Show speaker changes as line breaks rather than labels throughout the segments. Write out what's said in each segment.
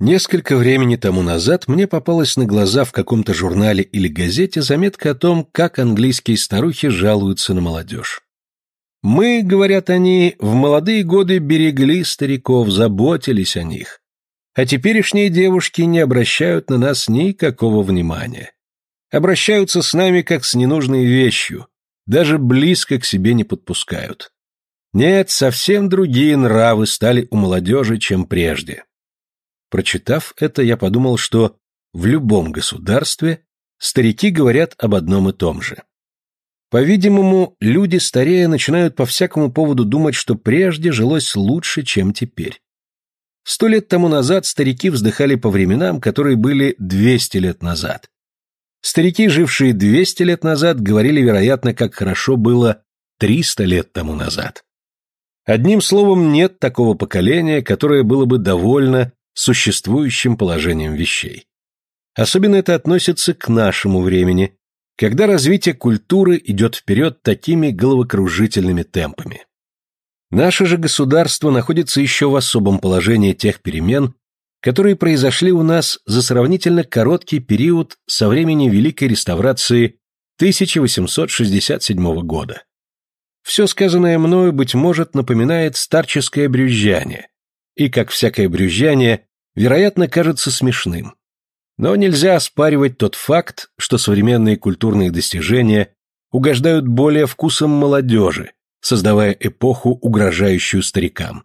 Несколько времени тому назад мне попалась на глаза в каком-то журнале или газете заметка о том, как английские старухи жалуются на молодежь. Мы, говорят они, в молодые годы берегли стариков, заботились о них. А теперешние девушки не обращают на нас никакого внимания. Обращаются с нами как с ненужной вещью, даже близко к себе не подпускают. Нет, совсем другие нравы стали у молодежи, чем прежде. Прочитав это, я подумал, что в любом государстве старики говорят об одном и том же. По-видимому, люди старея начинают по всякому поводу думать, что прежде жилось лучше, чем теперь. Сто лет тому назад старики вздыхали по временам, которые были 200 лет назад. Старики, жившие 200 лет назад, говорили, вероятно, как хорошо было 300 лет тому назад. Одним словом, нет такого поколения, которое было бы довольно существующим положением вещей. Особенно это относится к нашему времени, когда развитие культуры идет вперед такими головокружительными темпами. Наше же государство находится еще в особом положении тех перемен, которые произошли у нас за сравнительно короткий период со времени Великой Реставрации 1867 года. Все сказанное мною, быть может, напоминает старческое брюзжание, и, как всякое брюзжание, вероятно, кажется смешным. Но нельзя оспаривать тот факт, что современные культурные достижения угождают более вкусам молодежи, создавая эпоху, угрожающую старикам.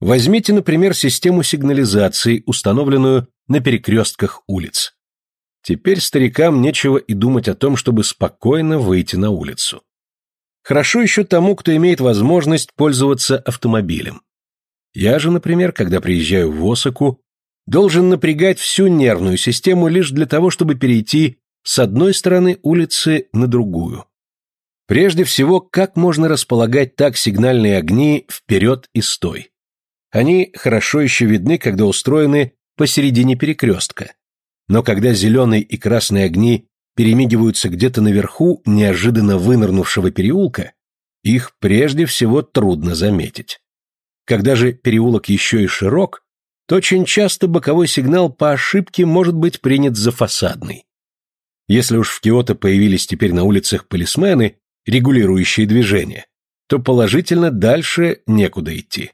Возьмите, например, систему сигнализации, установленную на перекрестках улиц. Теперь старикам нечего и думать о том, чтобы спокойно выйти на улицу. Хорошо еще тому, кто имеет возможность пользоваться автомобилем. Я же, например, когда приезжаю в Осаку, должен напрягать всю нервную систему лишь для того, чтобы перейти с одной стороны улицы на другую. Прежде всего, как можно располагать так сигнальные огни вперед и стой? Они хорошо еще видны, когда устроены посередине перекрестка. Но когда зеленые и красные огни перемигиваются где-то наверху неожиданно вынырнувшего переулка, их прежде всего трудно заметить. Когда же переулок еще и широк, то очень часто боковой сигнал по ошибке может быть принят за фасадный. Если уж в Киото появились теперь на улицах полисмены, регулирующие движение, то положительно дальше некуда идти.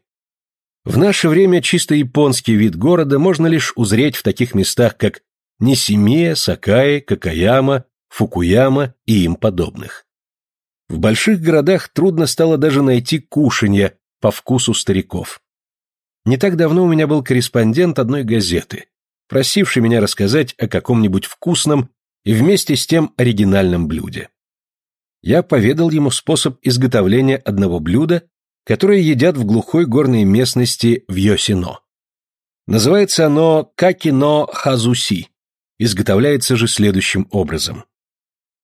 В наше время чисто японский вид города можно лишь узреть в таких местах, как Нисимия, Сакаи, Какаяма, Фукуяма и им подобных. В больших городах трудно стало даже найти кушанья, по вкусу стариков. Не так давно у меня был корреспондент одной газеты, просивший меня рассказать о каком-нибудь вкусном и вместе с тем оригинальном блюде. Я поведал ему способ изготовления одного блюда, которое едят в глухой горной местности в Йосино. Называется оно какино хазуси. Изготовляется же следующим образом.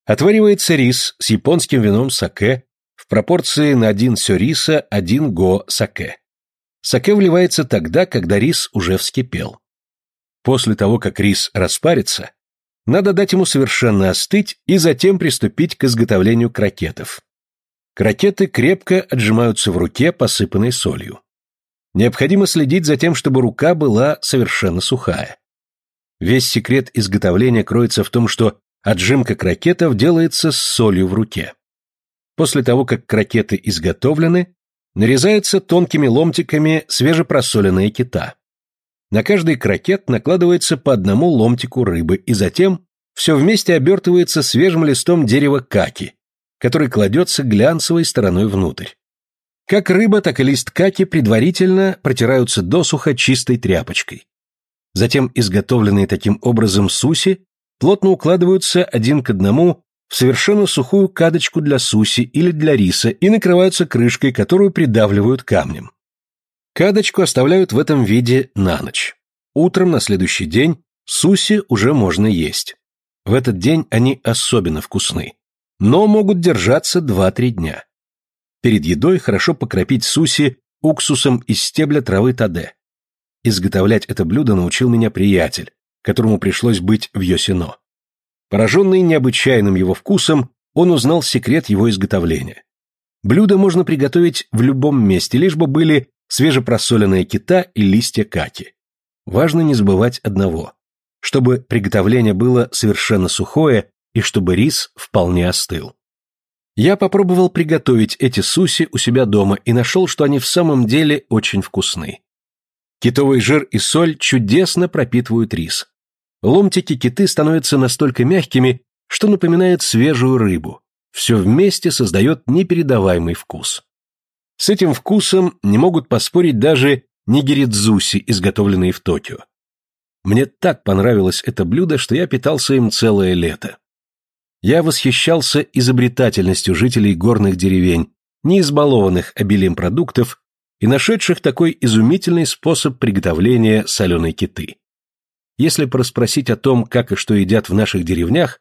Отваривается рис с японским вином саке в пропорции на один сё риса, один го саке. Саке вливается тогда, когда рис уже вскипел. После того, как рис распарится, надо дать ему совершенно остыть и затем приступить к изготовлению крокетов. Крокеты крепко отжимаются в руке, посыпанной солью. Необходимо следить за тем, чтобы рука была совершенно сухая. Весь секрет изготовления кроется в том, что отжимка крокетов делается с солью в руке. После того, как крокеты изготовлены, нарезается тонкими ломтиками свежепросоленная кита. На каждый крокет накладывается по одному ломтику рыбы, и затем все вместе обертывается свежим листом дерева каки, который кладется глянцевой стороной внутрь. Как рыба, так и лист каки предварительно протираются досуха чистой тряпочкой. Затем изготовленные таким образом суси плотно укладываются один к одному в совершенно сухую кадочку для суси или для риса и накрываются крышкой, которую придавливают камнем. Кадочку оставляют в этом виде на ночь. Утром на следующий день суси уже можно есть. В этот день они особенно вкусны, но могут держаться 2-3 дня. Перед едой хорошо покропить суси уксусом из стебля травы таде. Изготовлять это блюдо научил меня приятель, которому пришлось быть в Йосино. Пораженный необычайным его вкусом, он узнал секрет его изготовления. Блюдо можно приготовить в любом месте, лишь бы были свежепросоленная кита и листья каки. важно не забывать одного. Чтобы приготовление было совершенно сухое и чтобы рис вполне остыл. Я попробовал приготовить эти суси у себя дома и нашел, что они в самом деле очень вкусны. Китовый жир и соль чудесно пропитывают рис. Ломтики киты становятся настолько мягкими, что напоминает свежую рыбу. Все вместе создает непередаваемый вкус. С этим вкусом не могут поспорить даже нигеридзуси, изготовленные в Токио. Мне так понравилось это блюдо, что я питался им целое лето. Я восхищался изобретательностью жителей горных деревень, не избалованных обилием продуктов и нашедших такой изумительный способ приготовления соленой киты. Если порасспросить о том, как и что едят в наших деревнях,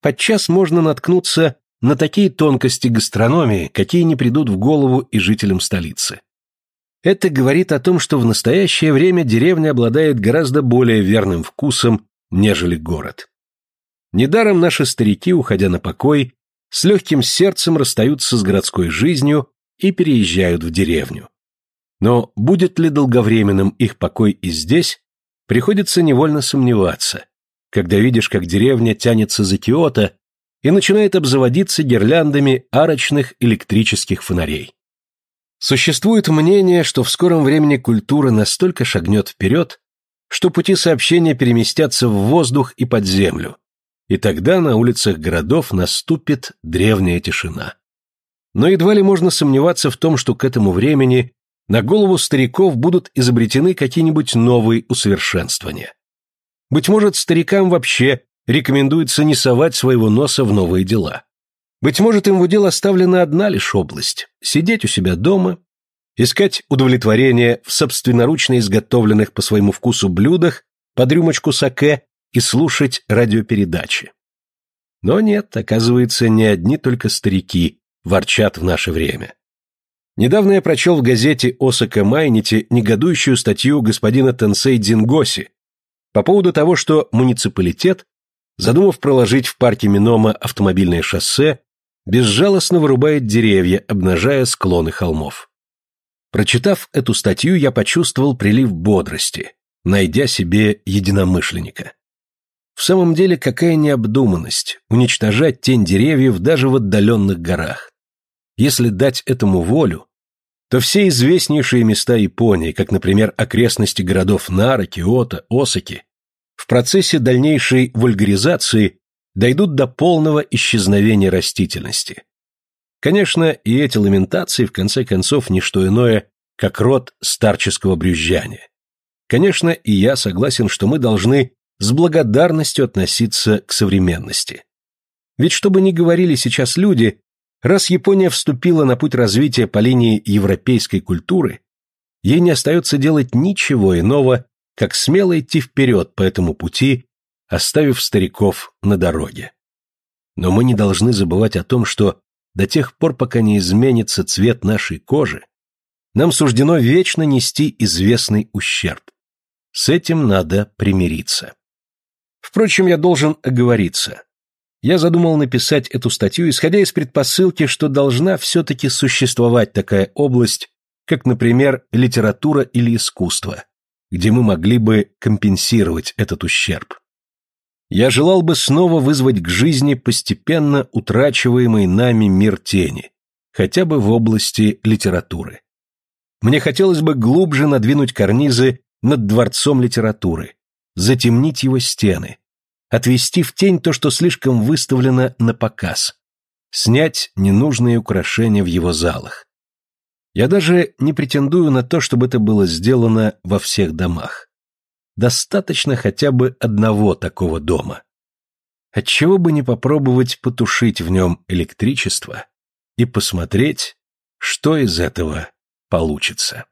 подчас можно наткнуться на такие тонкости гастрономии, какие не придут в голову и жителям столицы. Это говорит о том, что в настоящее время деревня обладает гораздо более верным вкусом, нежели город. Недаром наши старики, уходя на покой, с легким сердцем расстаются с городской жизнью и переезжают в деревню. Но будет ли долговременным их покой и здесь, приходится невольно сомневаться, когда видишь, как деревня тянется за Киото и начинает обзаводиться гирляндами арочных электрических фонарей. Существует мнение, что в скором времени культура настолько шагнет вперед, что пути сообщения переместятся в воздух и под землю, и тогда на улицах городов наступит древняя тишина. Но едва ли можно сомневаться в том, что к этому времени на голову стариков будут изобретены какие-нибудь новые усовершенствования. Быть может, старикам вообще рекомендуется не совать своего носа в новые дела. Быть может, им в удел оставлена одна лишь область – сидеть у себя дома, искать удовлетворение в собственноручно изготовленных по своему вкусу блюдах под рюмочку саке и слушать радиопередачи. Но нет, оказывается, не одни только старики ворчат в наше время. Недавно я прочел в газете Осака Майнити негодующую статью господина Тенсей Дзингоси по поводу того, что муниципалитет, задумав проложить в парке Минома автомобильное шоссе, безжалостно вырубает деревья, обнажая склоны холмов. Прочитав эту статью, я почувствовал прилив бодрости, найдя себе единомышленника. В самом деле, какая необдуманность уничтожать тень деревьев даже в отдаленных горах. Если дать этому волю, то все известнейшие места Японии, как, например, окрестности городов Нара, Киото, Осаки, в процессе дальнейшей вульгаризации дойдут до полного исчезновения растительности. Конечно, и эти ламентации, в конце концов, не что иное, как род старческого брюзжания. Конечно, и я согласен, что мы должны с благодарностью относиться к современности. Ведь что бы ни говорили сейчас люди, Раз Япония вступила на путь развития по линии европейской культуры, ей не остается делать ничего иного, как смело идти вперед по этому пути, оставив стариков на дороге. Но мы не должны забывать о том, что до тех пор, пока не изменится цвет нашей кожи, нам суждено вечно нести известный ущерб. С этим надо примириться. Впрочем, я должен оговориться. Я задумал написать эту статью, исходя из предпосылки, что должна все-таки существовать такая область, как, например, литература или искусство, где мы могли бы компенсировать этот ущерб. Я желал бы снова вызвать к жизни постепенно утрачиваемый нами мир тени, хотя бы в области литературы. Мне хотелось бы глубже надвинуть карнизы над дворцом литературы, затемнить его стены, отвести в тень то, что слишком выставлено на показ, снять ненужные украшения в его залах. Я даже не претендую на то, чтобы это было сделано во всех домах. Достаточно хотя бы одного такого дома. Отчего бы не попробовать потушить в нем электричество и посмотреть, что из этого получится.